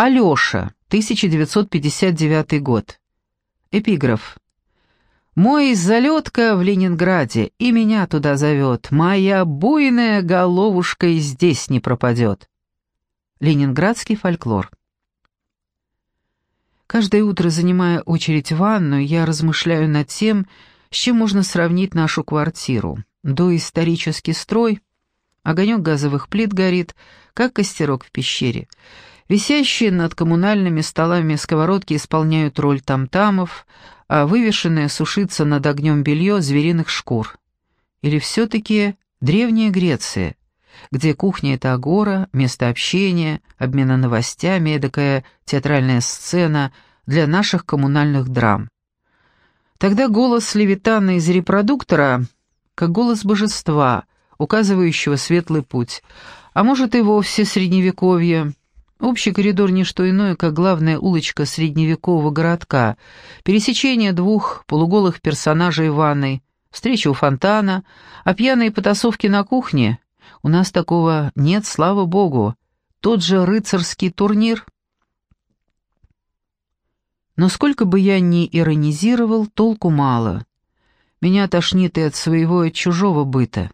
Алёша, 1959 год. Эпиграф. «Мой залетка в Ленинграде, и меня туда зовет. Моя буйная головушка и здесь не пропадет». Ленинградский фольклор. Каждое утро, занимая очередь в ванную, я размышляю над тем, с чем можно сравнить нашу квартиру. Доисторический строй, огонек газовых плит горит, как костерок в пещере. Висящие над коммунальными столами сковородки исполняют роль тамтамов, а вывешенное сушится над огнем белье звериных шкур. Или все-таки Древняя Греция, где кухня — это агора, место общения, обмена новостями, эдакая театральная сцена для наших коммунальных драм. Тогда голос Левитана из репродуктора как голос божества, указывающего светлый путь, а может и вовсе средневековье. Общий коридор — не что иное, как главная улочка средневекового городка, пересечение двух полуголых персонажей ванной, встреча у фонтана, а пьяные потасовки на кухне — у нас такого нет, слава богу. Тот же рыцарский турнир — но сколько бы я ни иронизировал, толку мало. Меня тошнит и от своего, и от чужого быта.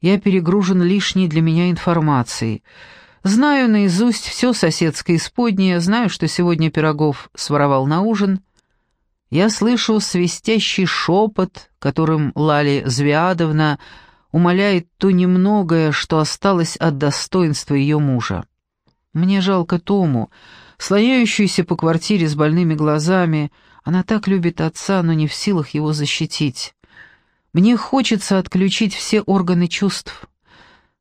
Я перегружен лишней для меня информацией. Знаю наизусть все соседское исподнее, знаю, что сегодня Пирогов своровал на ужин. Я слышу свистящий шепот, которым Лали Звиадовна умоляет то немногое, что осталось от достоинства ее мужа. Мне жалко Тому, слоняющуюся по квартире с больными глазами. Она так любит отца, но не в силах его защитить. Мне хочется отключить все органы чувств,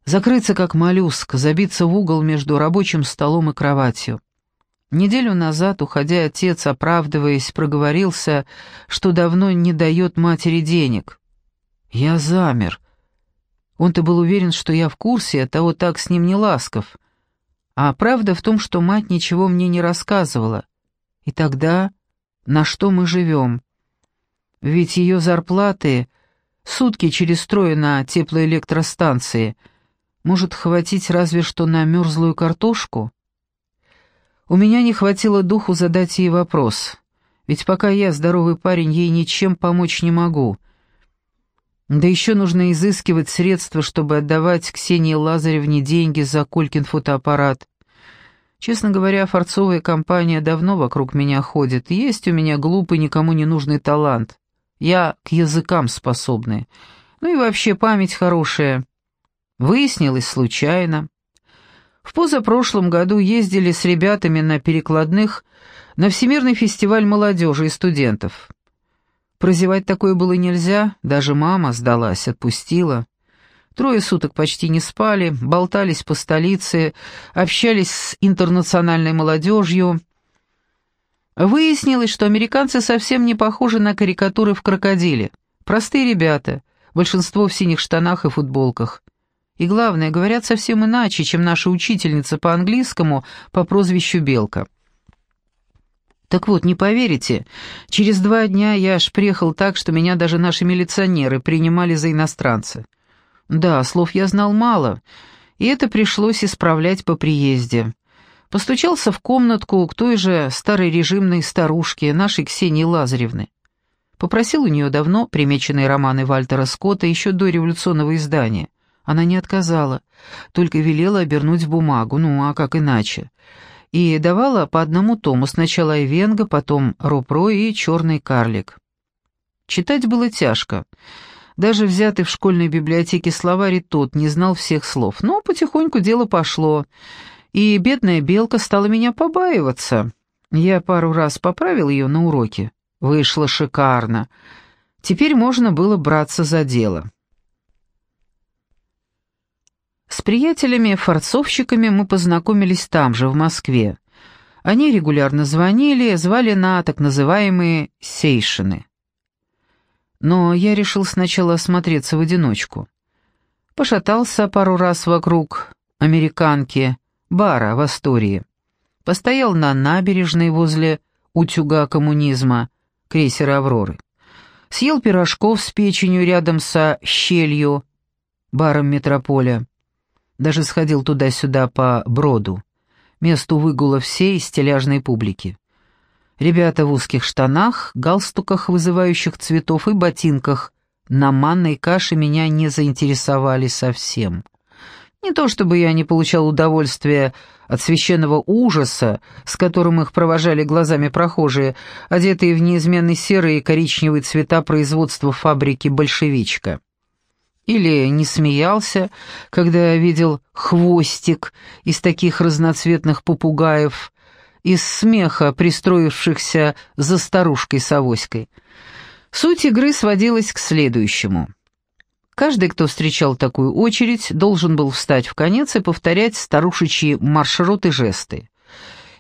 закрыться как моллюск, забиться в угол между рабочим столом и кроватью. Неделю назад, уходя, отец, оправдываясь, проговорился, что давно не дает матери денег. Я замер. Он-то был уверен, что я в курсе, оттого так с ним не ласков. А правда в том, что мать ничего мне не рассказывала. И тогда на что мы живем? Ведь ее зарплаты сутки через трое на теплоэлектростанции может хватить разве что на мерзлую картошку. У меня не хватило духу задать ей вопрос, ведь пока я, здоровый парень, ей ничем помочь не могу. Да еще нужно изыскивать средства, чтобы отдавать Ксении Лазаревне деньги за Колькин фотоаппарат. Честно говоря, форцовая компания давно вокруг меня ходит. Есть у меня глупый, никому не нужный талант. Я к языкам способный. Ну и вообще память хорошая. Выяснилось случайно. В позапрошлом году ездили с ребятами на перекладных на Всемирный фестиваль молодежи и студентов. Прозевать такое было нельзя, даже мама сдалась, отпустила. Трое суток почти не спали, болтались по столице, общались с интернациональной молодежью. Выяснилось, что американцы совсем не похожи на карикатуры в крокодиле. Простые ребята, большинство в синих штанах и футболках. И главное, говорят совсем иначе, чем наша учительница по английскому по прозвищу Белка. Так вот, не поверите, через два дня я аж приехал так, что меня даже наши милиционеры принимали за иностранца. Да, слов я знал мало, и это пришлось исправлять по приезде. Постучался в комнатку к той же старой режимной старушке, нашей Ксении Лазаревны. Попросил у нее давно примеченные романы Вальтера Скотта еще до революционного издания. Она не отказала, только велела обернуть бумагу, ну а как иначе и давала по одному тому, сначала Эвенга, потом Ропро и Черный карлик. Читать было тяжко. Даже взятый в школьной библиотеке словарь тот не знал всех слов, но потихоньку дело пошло, и бедная белка стала меня побаиваться. Я пару раз поправил ее на уроке. Вышло шикарно. Теперь можно было браться за дело. С приятелями-форцовщиками мы познакомились там же, в Москве. Они регулярно звонили, звали на так называемые «сейшины». Но я решил сначала осмотреться в одиночку. Пошатался пару раз вокруг американки, бара в Астории. Постоял на набережной возле утюга коммунизма, крейсера «Авроры». Съел пирожков с печенью рядом со щелью, баром «Метрополя». Даже сходил туда-сюда по броду. месту выгула всей стиляжной публики. Ребята в узких штанах, галстуках вызывающих цветов и ботинках на манной каше меня не заинтересовали совсем. Не то чтобы я не получал удовольствия от священного ужаса, с которым их провожали глазами прохожие, одетые в неизменный серый и коричневый цвета производства фабрики «Большевичка». Или не смеялся, когда видел хвостик из таких разноцветных попугаев, из смеха, пристроившихся за старушкой с авоськой. Суть игры сводилась к следующему — Каждый, кто встречал такую очередь, должен был встать в конец и повторять старушечьи маршруты жесты.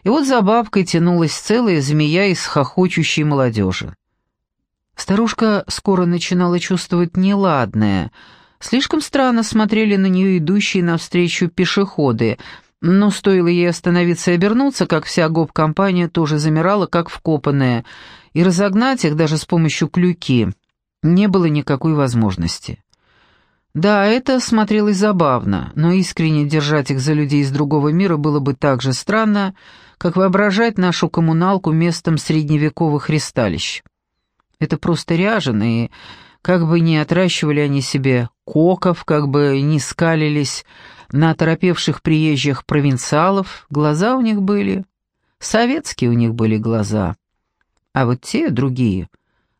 И вот за бабкой тянулась целая змея из хохочущей молодежи. Старушка скоро начинала чувствовать неладное. Слишком странно смотрели на нее идущие навстречу пешеходы, но стоило ей остановиться и обернуться, как вся гоп-компания тоже замирала, как вкопанная, и разогнать их даже с помощью клюки не было никакой возможности. Да, это смотрелось забавно, но искренне держать их за людей из другого мира было бы так же странно, как воображать нашу коммуналку местом средневековых ристалищ. Это просто ряженые, как бы ни отращивали они себе коков, как бы ни скалились на оторопевших приезжих провинциалов, глаза у них были, советские у них были глаза. А вот те, другие,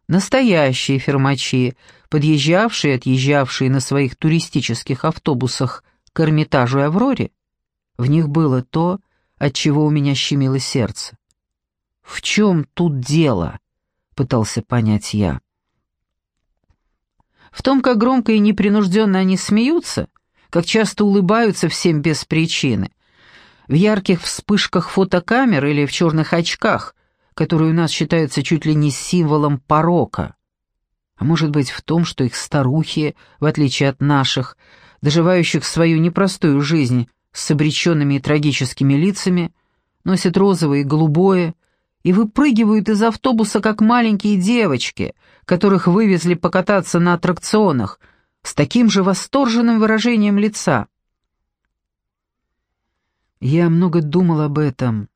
настоящие фермачи, подъезжавшие и отъезжавшие на своих туристических автобусах к Эрмитажу и Авроре, в них было то, от чего у меня щемило сердце. «В чем тут дело?» — пытался понять я. В том, как громко и непринужденно они смеются, как часто улыбаются всем без причины, в ярких вспышках фотокамер или в черных очках, которые у нас считаются чуть ли не символом порока. А может быть в том, что их старухи, в отличие от наших, доживающих свою непростую жизнь с обреченными и трагическими лицами, носят розовое и голубое и выпрыгивают из автобуса, как маленькие девочки, которых вывезли покататься на аттракционах, с таким же восторженным выражением лица. Я много думал об этом.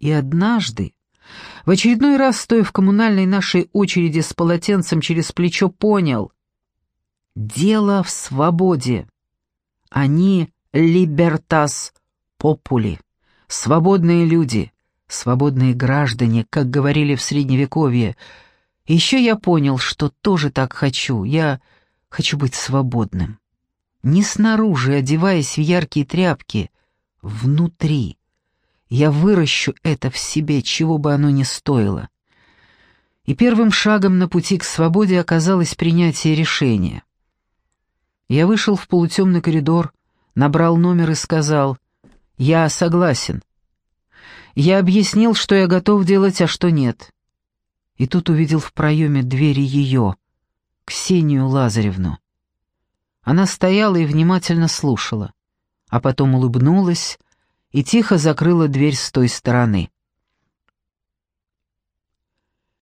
И однажды, в очередной раз, стоя в коммунальной нашей очереди с полотенцем через плечо, понял. Дело в свободе. Они либертас попули, свободные люди, свободные граждане, как говорили в Средневековье. Еще я понял, что тоже так хочу. Я хочу быть свободным. Не снаружи, одеваясь в яркие тряпки, внутри я выращу это в себе, чего бы оно ни стоило. И первым шагом на пути к свободе оказалось принятие решения. Я вышел в полутемный коридор, набрал номер и сказал «Я согласен». Я объяснил, что я готов делать, а что нет. И тут увидел в проеме двери ее, Ксению Лазаревну. Она стояла и внимательно слушала, а потом улыбнулась и тихо закрыла дверь с той стороны.